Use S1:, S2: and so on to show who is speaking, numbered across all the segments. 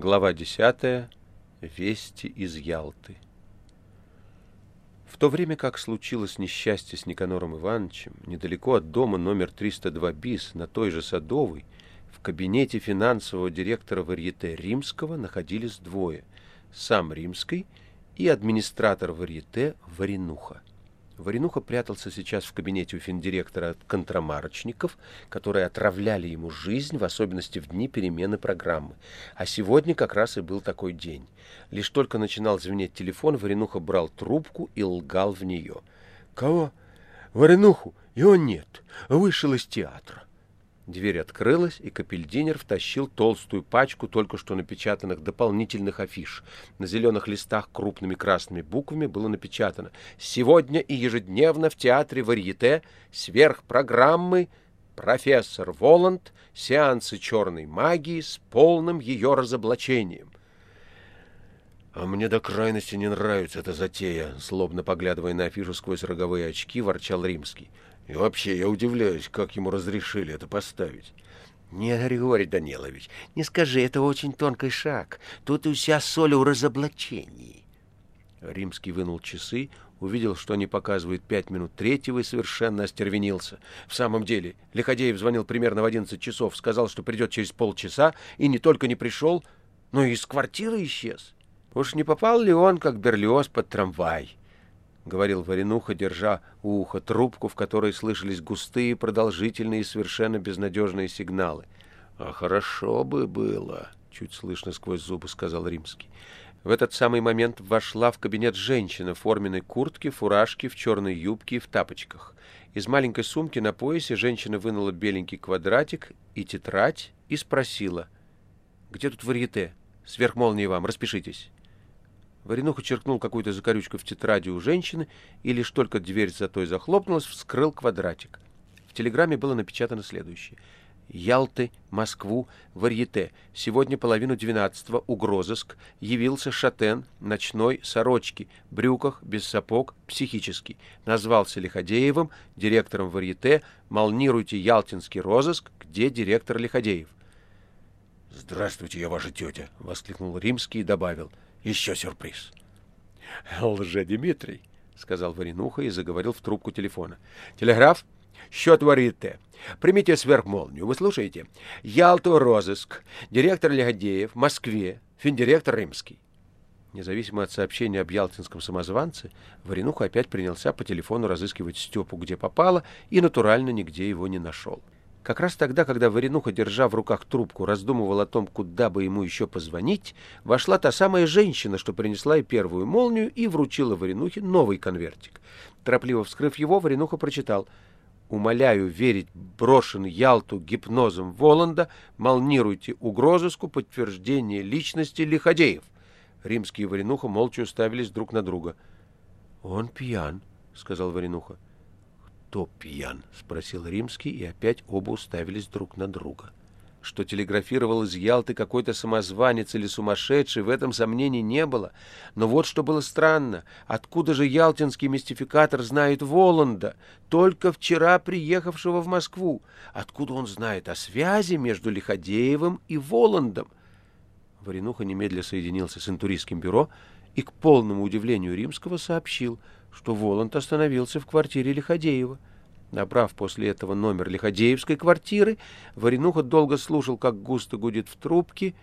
S1: Глава 10. Вести из Ялты. В то время как случилось несчастье с Никанором Ивановичем, недалеко от дома номер 302 БИС на той же Садовой, в кабинете финансового директора Варьете Римского находились двое – сам Римский и администратор Варьете Варенуха. Варенуха прятался сейчас в кабинете у финдиректора от контрамарочников, которые отравляли ему жизнь, в особенности в дни перемены программы. А сегодня как раз и был такой день. Лишь только начинал звенеть телефон, Варенуха брал трубку и лгал в нее. «Кого?» «Варенуху? Его нет. Вышел из театра». Дверь открылась, и Капельдинер втащил толстую пачку только что напечатанных дополнительных афиш. На зеленых листах крупными красными буквами было напечатано «Сегодня и ежедневно в театре Варьете сверхпрограммы профессор Воланд, сеансы черной магии с полным ее разоблачением». «А мне до крайности не нравится эта затея», — злобно поглядывая на афишу сквозь роговые очки, ворчал Римский. И вообще, я удивляюсь, как ему разрешили это поставить.
S2: Не, Григорий Данилович, не скажи, это очень тонкий шаг. Тут и вся соль у разоблачении.
S1: Римский вынул часы, увидел, что они показывают пять минут третьего и совершенно остервенился. В самом деле, Лиходеев звонил примерно в одиннадцать часов, сказал, что придет через полчаса, и не только не пришел, но и из квартиры исчез. Уж не попал ли он, как Берлиоз, под трамвай? — говорил Варенуха, держа у уха трубку, в которой слышались густые, продолжительные и совершенно безнадежные сигналы. — А хорошо бы было, — чуть слышно сквозь зубы сказал Римский. В этот самый момент вошла в кабинет женщина в форменной куртке, фуражке, в черной юбке и в тапочках. Из маленькой сумки на поясе женщина вынула беленький квадратик и тетрадь и спросила. — Где тут варьете? Сверхмолнии вам, распишитесь. Варенуха черкнул какую-то закорючку в тетради у женщины, и лишь только дверь за той захлопнулась, вскрыл квадратик. В телеграмме было напечатано следующее. Ялты, Москву, Варьете. Сегодня половину двенадцатого, угрозыск. Явился шатен, ночной, сорочки, брюках, без сапог, психический. Назвался Лиходеевым, директором Варьете. Молнируйте ялтинский розыск, где директор Лиходеев.
S3: «Здравствуйте, я ваша тетя!» — воскликнул Римский и добавил — еще сюрприз.
S1: Лже-Дмитрий, — сказал Варенуха и заговорил в трубку телефона. Телеграф? Счет варите. Примите сверхмолнию. Вы слушаете? Ялту розыск. Директор Легодеев. Москве. Финдиректор Римский. Независимо от сообщения об ялтинском самозванце, Варенуха опять принялся по телефону разыскивать Степу где попало и натурально нигде его не нашел. Как раз тогда, когда Варенуха, держа в руках трубку, раздумывал о том, куда бы ему еще позвонить, вошла та самая женщина, что принесла и первую молнию, и вручила Варенухе новый конвертик. Торопливо вскрыв его, Варенуха прочитал «Умоляю верить брошенный Ялту гипнозом Воланда, молнируйте угрозыску подтверждение личности Лиходеев». Римские и Варенуха молча уставились друг на друга. «Он пьян», — сказал Варенуха кто пьян?» — спросил Римский, и опять оба уставились друг на друга. Что телеграфировал из Ялты какой-то самозванец или сумасшедший, в этом сомнений не было. Но вот что было странно. Откуда же ялтинский мистификатор знает Воланда, только вчера приехавшего в Москву? Откуда он знает о связи между Лиходеевым и Воландом? Варенуха немедля соединился с интуристским бюро и, к полному удивлению Римского, сообщил — что Воланд остановился в квартире Лиходеева. Набрав после этого номер Лиходеевской квартиры, Варенуха долго слушал, как густо гудит в трубке.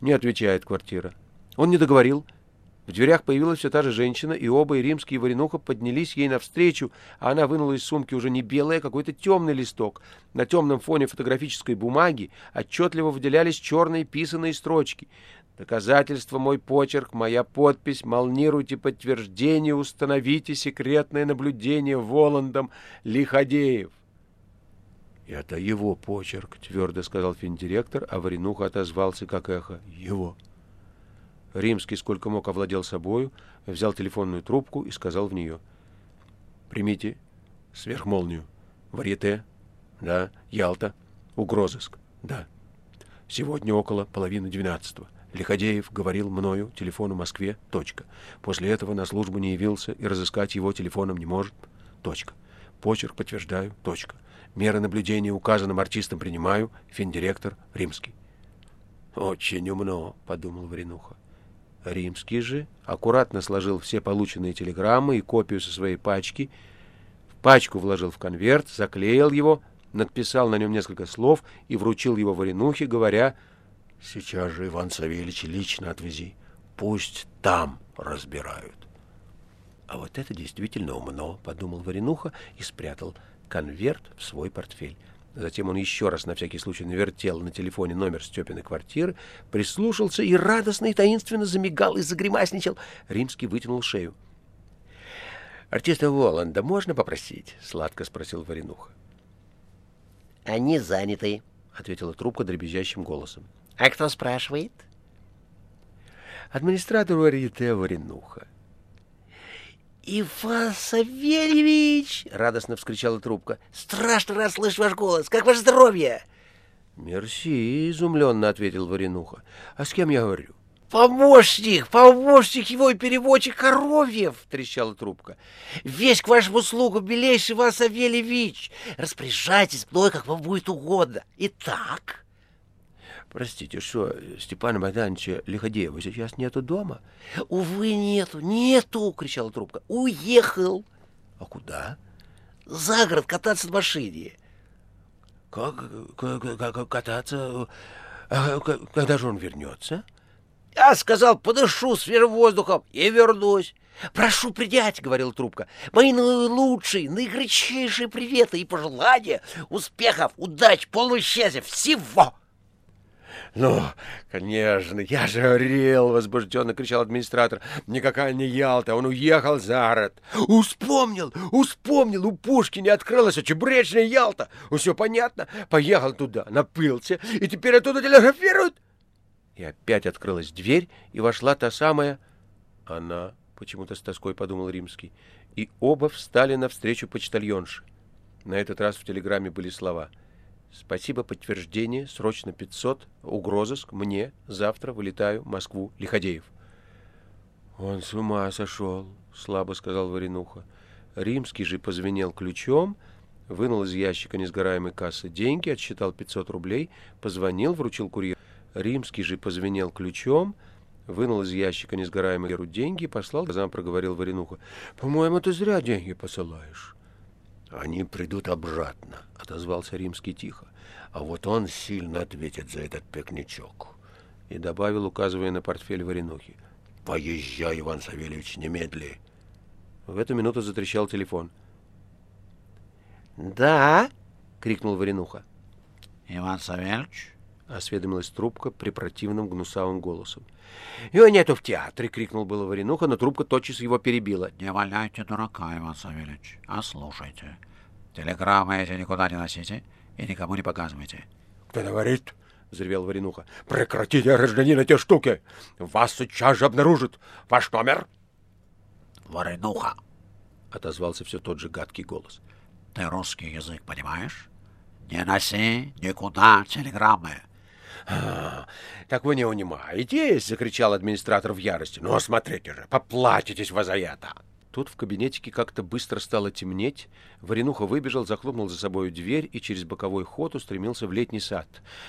S1: Не отвечает квартира. Он не договорил. В дверях появилась все та же женщина, и оба, и Римский, и Варенуха поднялись ей навстречу, а она вынула из сумки уже не белый, а какой-то темный листок. На темном фоне фотографической бумаги отчетливо выделялись черные писанные строчки. Доказательство мой почерк, моя подпись, молнируйте подтверждение, установите секретное наблюдение Воландом Лиходеев. — Это его почерк, — твердо сказал финдиректор, а Варенуха отозвался, как эхо. — Его. Римский, сколько мог, овладел собою, взял телефонную трубку и сказал в нее. — Примите сверхмолнию. Варьете? Да. Ялта? Угрозыск? Да. Сегодня около половины двенадцатого. Лиходеев говорил мною телефону Москве. Точка. После этого на службу не явился и разыскать его телефоном не может. Точка. Почерк подтверждаю. Точка. Меры наблюдения указанным артистам принимаю. Финдиректор Римский. «Очень умно», — подумал Варенуха. Римский же аккуратно сложил все полученные телеграммы и копию со своей пачки, в пачку вложил в конверт, заклеил его, надписал на нем несколько слов и вручил его Варенухе, говоря «Сейчас же, Иван Савельевич, лично отвези, пусть там разбирают». «А вот это действительно умно», — подумал Варенуха и спрятал конверт в свой портфель. Затем он еще раз на всякий случай навертел на телефоне номер Степиной квартиры, прислушался и радостно и таинственно замигал и загримасничал. Римский вытянул шею. «Артиста Воланда можно попросить?» — сладко спросил Варенуха.
S2: «Они заняты», —
S1: ответила трубка дребезжащим голосом.
S2: «А кто спрашивает?»
S1: «Администратор Варьете Варенуха».
S2: «Иван Савельевич!» — радостно вскричала трубка. «Страшно рад слышать ваш голос! Как ваше здоровье?»
S1: «Мерси!» — изумленно ответил Варенуха. «А с кем я говорю?»
S2: «Помощник! Помощник его и переводчик Коровьев!» — трещала трубка. «Весь к вашему услугу, белейший Иван Савельевич! Распоряжайтесь мной, как вам будет угодно. Итак...»
S1: Простите, что Степана Богдановича Лиходеева сейчас нету дома?
S2: — Увы, нету, нету! — кричала трубка. — Уехал!
S1: — А куда?
S2: — За город кататься на машине.
S1: — Как, как, как кататься? А, когда же он вернется?
S2: — Я сказал, подышу свежим воздухом и вернусь. «Прошу принять», — говорила трубка, — «мои наилучшие, наигрычайшие приветы и пожелания, успехов, удач, полного счастья, всего!»
S1: «Ну, конечно, я же говорил!» — возбужденно кричал администратор. «Никакая не Ялта, он уехал за город!» «Успомнил! Успомнил! У Пушкина открылась чебуречная Ялта! Все понятно? Поехал туда, напылся, и теперь оттуда телеграфируют!» И опять открылась дверь, и вошла та самая... Она, почему-то с тоской подумал Римский, и оба встали навстречу почтальонши. На этот раз в телеграмме были слова — Спасибо, подтверждение, срочно 500, угрозыск, мне, завтра вылетаю, Москву, Лиходеев. Он с ума сошел, слабо сказал Варенуха. Римский же позвенел ключом, вынул из ящика несгораемой кассы деньги, отсчитал 500 рублей, позвонил, вручил курьеру. Римский же позвенел ключом, вынул из ящика несгораемой деньги и послал, глазам проговорил Варенуха. «По-моему, ты зря деньги посылаешь». «Они придут обратно», — отозвался Римский тихо. «А вот он сильно ответит за этот пикничок». И добавил, указывая на портфель Варенухи. «Поезжай, Иван Савельевич, немедли». В эту минуту затрещал телефон.
S2: «Да?» — крикнул Варенуха.
S4: «Иван Савельевич?»
S1: — осведомилась трубка при противном гнусавым голосом. «Его нету в театре!» — крикнул было Варенуха, но трубка тотчас его перебила.
S4: «Не валяйте дурака, Иван Савельевич, а слушайте. Телеграммы эти никуда не носите и никому не показывайте».
S1: «Кто говорит?» — взревел Варенуха. «Прекратите, гражданин, эти штуки! Вас сейчас же обнаружат! Ваш номер?»
S4: «Варенуха!»
S1: — отозвался все тот же гадкий голос.
S4: «Ты русский язык понимаешь? Не носи никуда телеграммы!»
S1: Так вы не унимаетесь, закричал администратор в ярости. Ну, смотрите же, поплатитесь вы за это. Тут в кабинетике как-то быстро стало темнеть. Варенуха выбежал, захлопнул за собой дверь и через боковой ход устремился в летний сад.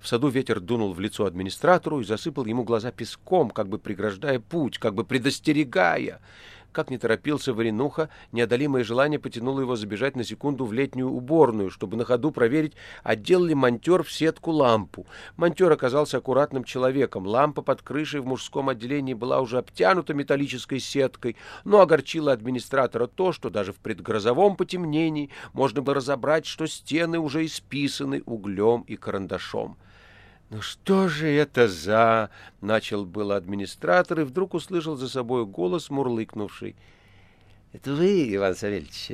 S1: В саду ветер дунул в лицо администратору и засыпал ему глаза песком, как бы преграждая путь, как бы предостерегая. Как не торопился Варенуха, неодолимое желание потянуло его забежать на секунду в летнюю уборную, чтобы на ходу проверить, отдел ли монтер в сетку лампу. Монтер оказался аккуратным человеком. Лампа под крышей в мужском отделении была уже обтянута металлической сеткой, но огорчило администратора то, что даже в предгрозовом потемнении можно было разобрать, что стены уже исписаны углем и карандашом. «Ну что же это за...» — начал было администратор и вдруг услышал за собой голос, мурлыкнувший. «Это вы, Иван Савельевич?»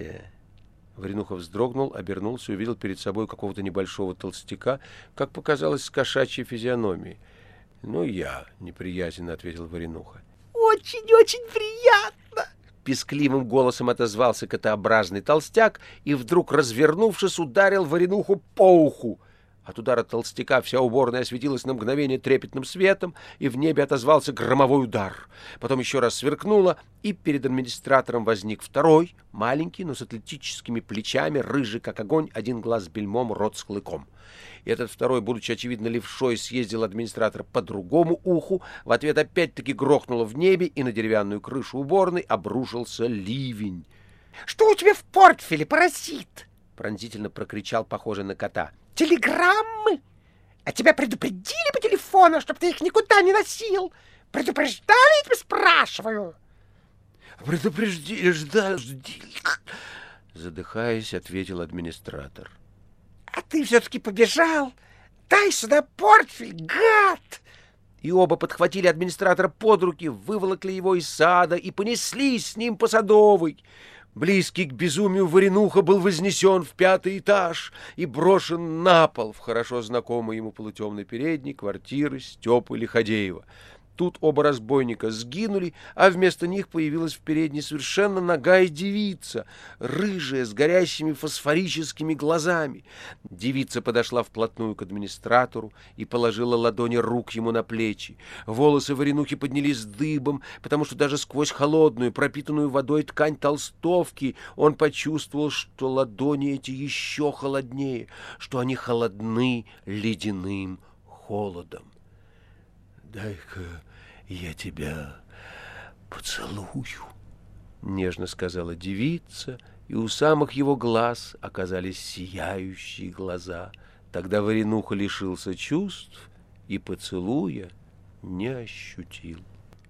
S1: Варенуха вздрогнул, обернулся и увидел перед собой какого-то небольшого толстяка, как показалось, с кошачьей физиономией. «Ну, я», — неприязненно ответил Варенуха.
S2: «Очень-очень приятно!»
S1: Пескливым голосом отозвался котообразный толстяк и, вдруг развернувшись, ударил Варенуху по уху. От удара толстяка вся уборная осветилась на мгновение трепетным светом, и в небе отозвался громовой удар. Потом еще раз сверкнуло, и перед администратором возник второй, маленький, но с атлетическими плечами, рыжий, как огонь, один глаз бельмом, рот с клыком. И этот второй, будучи, очевидно, левшой, съездил администратор по другому уху, в ответ опять-таки грохнуло в небе, и на деревянную крышу уборной обрушился ливень.
S5: — Что у тебя в портфеле, паразит?
S1: — пронзительно прокричал похожий на кота —
S5: телеграммы. А тебя предупредили по телефону, чтобы ты их никуда не носил? Предупреждали, я тебя спрашиваю?
S1: Предупреждили, ждали, задыхаясь, ответил администратор.
S5: А ты все-таки побежал? Дай сюда портфель, гад!
S1: И оба подхватили администратора под руки, выволокли его из сада и понеслись с ним по Садовой. Близкий к безумию Варенуха был вознесен в пятый этаж и брошен на пол в хорошо знакомый ему полутемной передней квартиры Степы Лиходеева. Тут оба разбойника сгинули, а вместо них появилась в передней совершенно нагая девица, рыжая, с горящими фосфорическими глазами. Девица подошла вплотную к администратору и положила ладони рук ему на плечи. Волосы Варенухи поднялись дыбом, потому что даже сквозь холодную, пропитанную водой ткань толстовки он почувствовал, что ладони эти еще холоднее, что они холодны ледяным холодом. «Дай-ка я тебя поцелую», — нежно сказала девица, и у самых его глаз оказались сияющие глаза. Тогда Варенуха лишился чувств и поцелуя не ощутил.